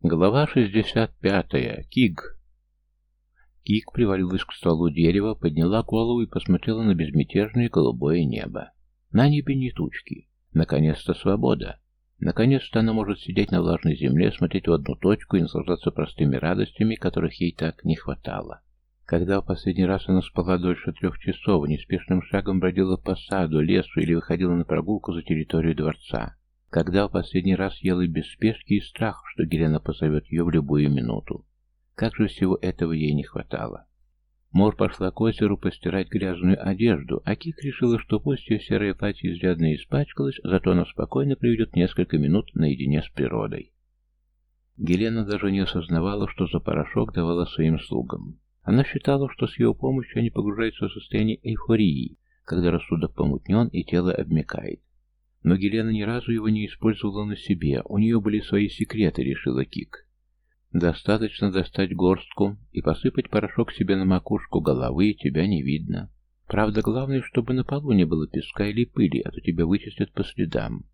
Глава 65. Киг. Кик привалилась к стволу дерева, подняла голову и посмотрела на безмятежное голубое небо. На небе не тучки. Наконец-то свобода. Наконец-то она может сидеть на влажной земле, смотреть в одну точку и наслаждаться простыми радостями, которых ей так не хватало. Когда в последний раз она спала дольше трех часов, неспешным шагом бродила по саду, лесу или выходила на прогулку за территорию дворца. Когда в последний раз ела без спешки и страха, что Гелена позовет ее в любую минуту. Как же всего этого ей не хватало. Мор пошла к озеру постирать грязную одежду, а Кик решила, что пусть ее серое платье изрядно испачкалось, зато она спокойно проведет несколько минут наедине с природой. Гелена даже не осознавала, что за порошок давала своим слугам. Она считала, что с его помощью они погружаются в состояние эйфории, когда рассудок помутнен и тело обмекает. Но Гелена ни разу его не использовала на себе, у нее были свои секреты, решила Кик. Достаточно достать горстку и посыпать порошок себе на макушку головы, и тебя не видно. Правда, главное, чтобы на полу не было песка или пыли, а то тебя вычистят по следам.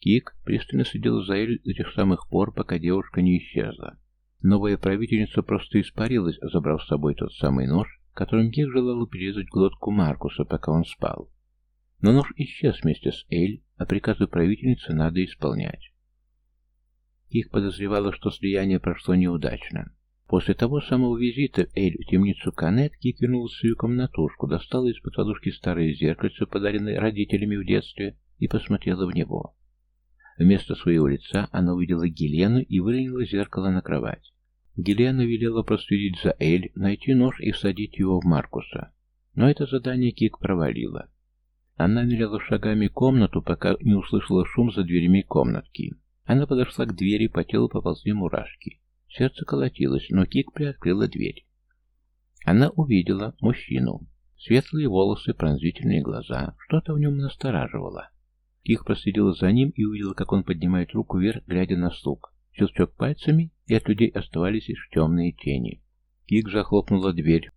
Кик пристально следил за Эль до тех самых пор, пока девушка не исчезла. Новая правительница просто испарилась, забрав с собой тот самый нож, которым Кик желала перерезать глотку Маркуса, пока он спал. Но нож исчез вместе с Эль, а приказы правительницы надо исполнять. Их подозревало, что слияние прошло неудачно. После того самого визита Эль в темницу Канет Кик вернулась в свою комнатушку, достала из-под подушки старое зеркальце, подаренное родителями в детстве, и посмотрела в него. Вместо своего лица она увидела Гелену и выронила зеркало на кровать. Гелена велела проследить за Эль, найти нож и всадить его в Маркуса. Но это задание Кик провалила. Она меряла шагами комнату, пока не услышала шум за дверями комнатки. Она подошла к двери, по телу поползли мурашки. Сердце колотилось, но Кик приоткрыла дверь. Она увидела мужчину. Светлые волосы, пронзительные глаза. Что-то в нем настораживало. Кик проследила за ним и увидела, как он поднимает руку вверх, глядя на слуг. Щелчок пальцами, и от людей оставались лишь темные тени. Кик захлопнула дверь.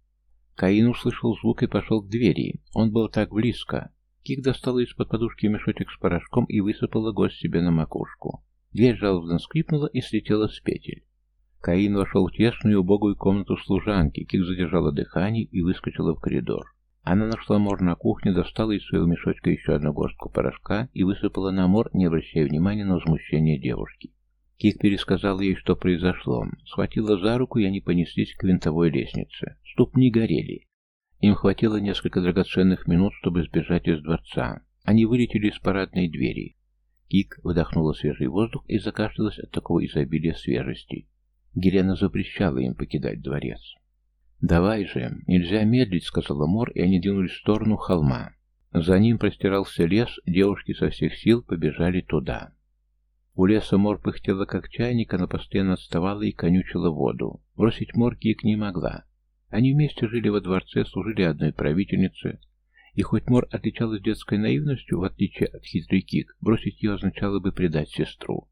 Каин услышал звук и пошел к двери. Он был так близко. Кик достала из-под подушки мешочек с порошком и высыпала гость себе на макушку. Дверь жалобно скрипнула и слетела с петель. Каин вошел в тесную убогую комнату служанки. Кик задержала дыхание и выскочила в коридор. Она нашла мор на кухне, достала из своего мешочка еще одну горстку порошка и высыпала на мор, не обращая внимания на возмущение девушки. Кик пересказала ей, что произошло. Схватила за руку, и они понеслись к винтовой лестнице. Ступни горели. Им хватило несколько драгоценных минут, чтобы сбежать из дворца. Они вылетели из парадной двери. Кик вдохнула свежий воздух и закашлялась от такого изобилия свежести. Гелена запрещала им покидать дворец. «Давай же, нельзя медлить», — сказала Мор, и они двинулись в сторону холма. За ним простирался лес, девушки со всех сил побежали туда. У леса Мор пыхтела как чайник, она постоянно отставала и конючила воду. Бросить Мор Кик не могла. Они вместе жили во дворце, служили одной правительнице. И хоть Мор отличалась детской наивностью, в отличие от хитрой Кик, бросить ее означало бы предать сестру.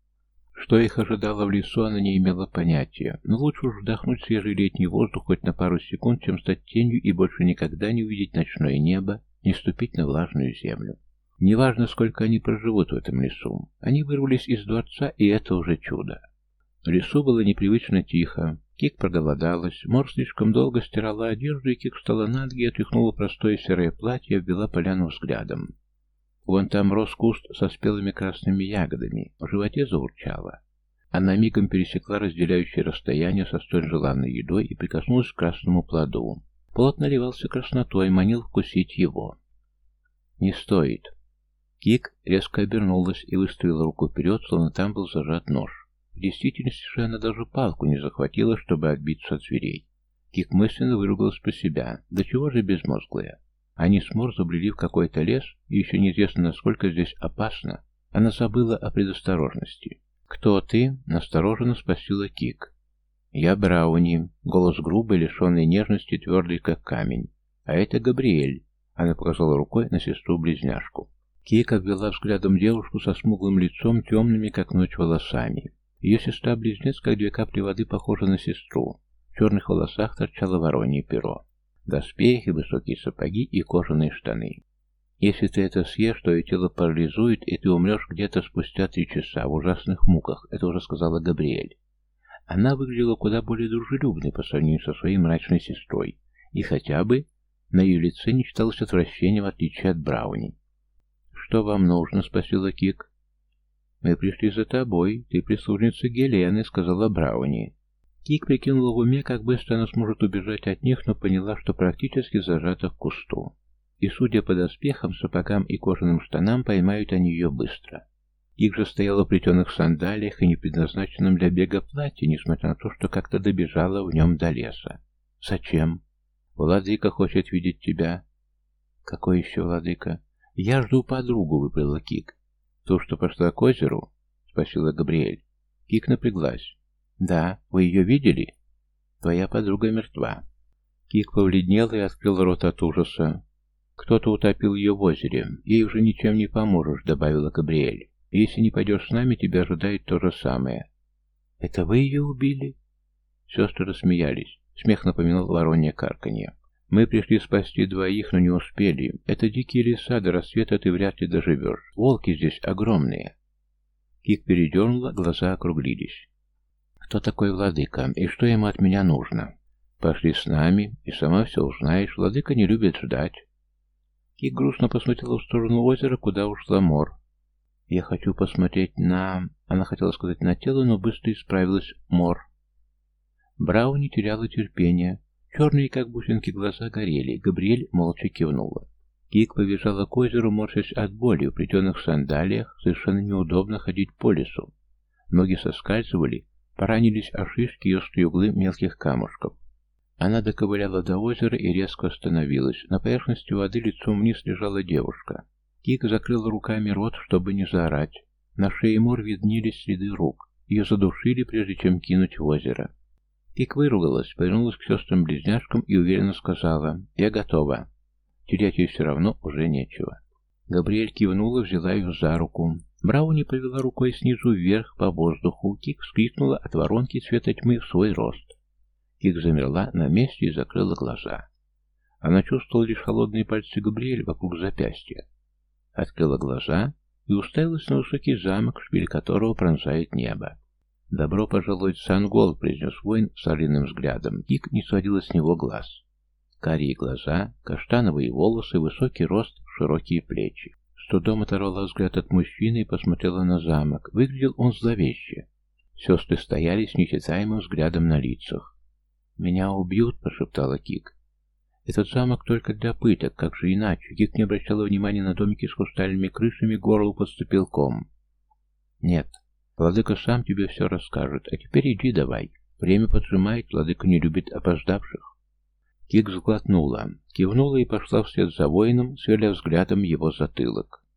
Что их ожидало в лесу, она не имела понятия, но лучше уж вдохнуть свежий летний воздух хоть на пару секунд, чем стать тенью и больше никогда не увидеть ночное небо, не ступить на влажную землю. Неважно, сколько они проживут в этом лесу. Они вырвались из дворца, и это уже чудо. В лесу было непривычно тихо. Кик проголодалась, Мор слишком долго стирала одежду, и Кик встала на ноги, отряхнула простое серое платье и обвела поляну взглядом. Вон там рос куст со спелыми красными ягодами, в животе заурчало. Она мигом пересекла разделяющее расстояние со столь желанной едой и прикоснулась к красному плоду. Плод наливался краснотой, манил вкусить его. «Не стоит». Кик резко обернулась и выставила руку вперед, словно там был зажат нож. В действительности же она даже палку не захватила, чтобы отбиться от зверей. Кик мысленно выругалась по себя. Да чего же безмозглая? Они с Мор забрели в какой-то лес, и еще неизвестно, насколько здесь опасно. Она забыла о предосторожности. «Кто ты?» — настороженно спросила Кик. «Я Брауни». Голос грубый, лишенный нежности, твердый, как камень. «А это Габриэль». Она показала рукой на сестру-близняшку. Кик обвела взглядом девушку со смуглым лицом, темными, как ночь, волосами. Ее сестра-близнец, как две капли воды, похожа на сестру. В черных волосах торчало воронье перо. Доспехи, высокие сапоги и кожаные штаны. Если ты это съешь, твое тело парализует, и ты умрешь где-то спустя три часа в ужасных муках, это уже сказала Габриэль. Она выглядела куда более дружелюбной по сравнению со своей мрачной сестрой, и хотя бы на ее лице не читалось отвращения, в отличие от Брауни. «Что вам нужно?» — спросила Кик. «Мы пришли за тобой. Ты прислужница Гелены», — сказала Брауни. Кик прикинула в уме, как быстро она сможет убежать от них, но поняла, что практически зажата в кусту. И, судя по доспехам, сапогам и кожаным штанам, поймают они ее быстро. Кик же стояла в плетеных сандалиях и непредназначенном для бега платье, несмотря на то, что как-то добежала в нем до леса. «Зачем?» «Владыка хочет видеть тебя». «Какой еще владыка?» «Я жду подругу», — выпала Кик. «Ту, что пошла к озеру?» — спросила Габриэль. Кик напряглась. «Да, вы ее видели?» «Твоя подруга мертва». Кик повледнела и открыл рот от ужаса. «Кто-то утопил ее в озере. Ей уже ничем не поможешь», — добавила Габриэль. «Если не пойдешь с нами, тебя ожидает то же самое». «Это вы ее убили?» Сестры рассмеялись. Смех напоминал воронье карканье. «Мы пришли спасти двоих, но не успели. Это дикие леса, до рассвета ты вряд ли доживешь. Волки здесь огромные». Кик передернула, глаза округлились. «Кто такой владыка, и что ему от меня нужно?» «Пошли с нами, и сама все узнаешь. Владыка не любит ждать». Кик грустно посмотрела в сторону озера, куда ушла Мор. «Я хочу посмотреть на...» Она хотела сказать «на тело», но быстро исправилась Мор. Брауни теряла терпение. Черные, как бусинки, глаза горели. Габриэль молча кивнула. Кик побежала к озеру, морщась от боли. В плетеных сандалиях совершенно неудобно ходить по лесу. Ноги соскальзывали, поранились о шишки и острые углы мелких камушков. Она доковыляла до озера и резко остановилась. На поверхности воды лицом вниз лежала девушка. Кик закрыла руками рот, чтобы не заорать. На шее мор виднелись следы рук. Ее задушили, прежде чем кинуть в озеро. Кик выругалась, повернулась к сестрам-близняшкам и уверенно сказала «Я готова». Терять ей все равно уже нечего. Габриэль кивнула, взяла ее за руку. Брауни повела рукой снизу вверх по воздуху. Кик вскрикнула от воронки цвета тьмы в свой рост. Кик замерла на месте и закрыла глаза. Она чувствовала лишь холодные пальцы Габриэль вокруг запястья. Открыла глаза и уставилась на высокий замок, шпиль которого пронзает небо. «Добро пожаловать в Сангол», — произнес воин с орлиным взглядом. Кик не сводила с него глаз. Карие глаза, каштановые волосы, высокий рост, широкие плечи. С трудом оторвала взгляд от мужчины и посмотрела на замок. Выглядел он зловеще. Сестры стояли с нечитаемым взглядом на лицах. «Меня убьют», — прошептала Кик. «Этот замок только для пыток, как же иначе?» Кик не обращала внимания на домики с хрустальными крышами, горло подступил ком. «Нет, Владыка сам тебе все расскажет, а теперь иди давай. Время поджимает, владыка не любит опоздавших. Кик сглотнула, кивнула и пошла вслед за воином, сверля взглядом его затылок.